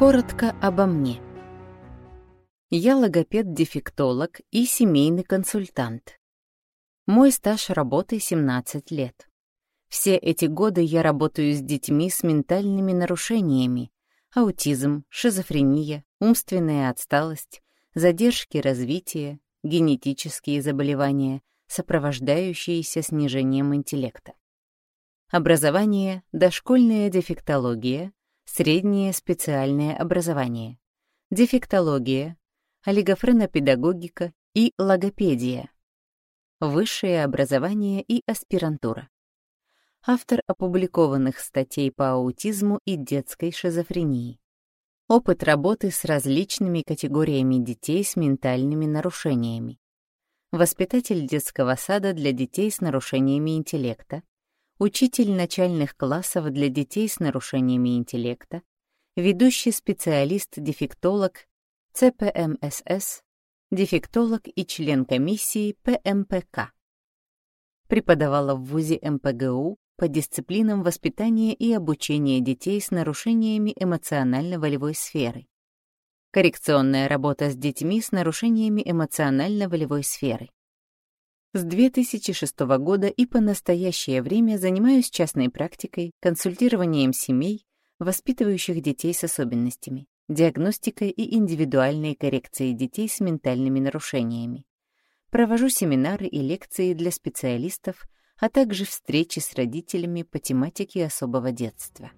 Коротко обо мне. Я логопед-дефектолог и семейный консультант. Мой стаж работы 17 лет. Все эти годы я работаю с детьми с ментальными нарушениями, аутизм, шизофрения, умственная отсталость, задержки развития, генетические заболевания, сопровождающиеся снижением интеллекта. Образование — дошкольная дефектология, среднее специальное образование, дефектология, олигофренопедагогика и логопедия, высшее образование и аспирантура. Автор опубликованных статей по аутизму и детской шизофрении. Опыт работы с различными категориями детей с ментальными нарушениями. Воспитатель детского сада для детей с нарушениями интеллекта, учитель начальных классов для детей с нарушениями интеллекта, ведущий специалист-дефектолог ЦПМСС, дефектолог и член комиссии ПМПК. Преподавала в ВУЗе МПГУ по дисциплинам воспитания и обучения детей с нарушениями эмоционально-волевой сферы. Коррекционная работа с детьми с нарушениями эмоционально-волевой сферы. С 2006 года и по настоящее время занимаюсь частной практикой, консультированием семей, воспитывающих детей с особенностями, диагностикой и индивидуальной коррекцией детей с ментальными нарушениями. Провожу семинары и лекции для специалистов, а также встречи с родителями по тематике особого детства.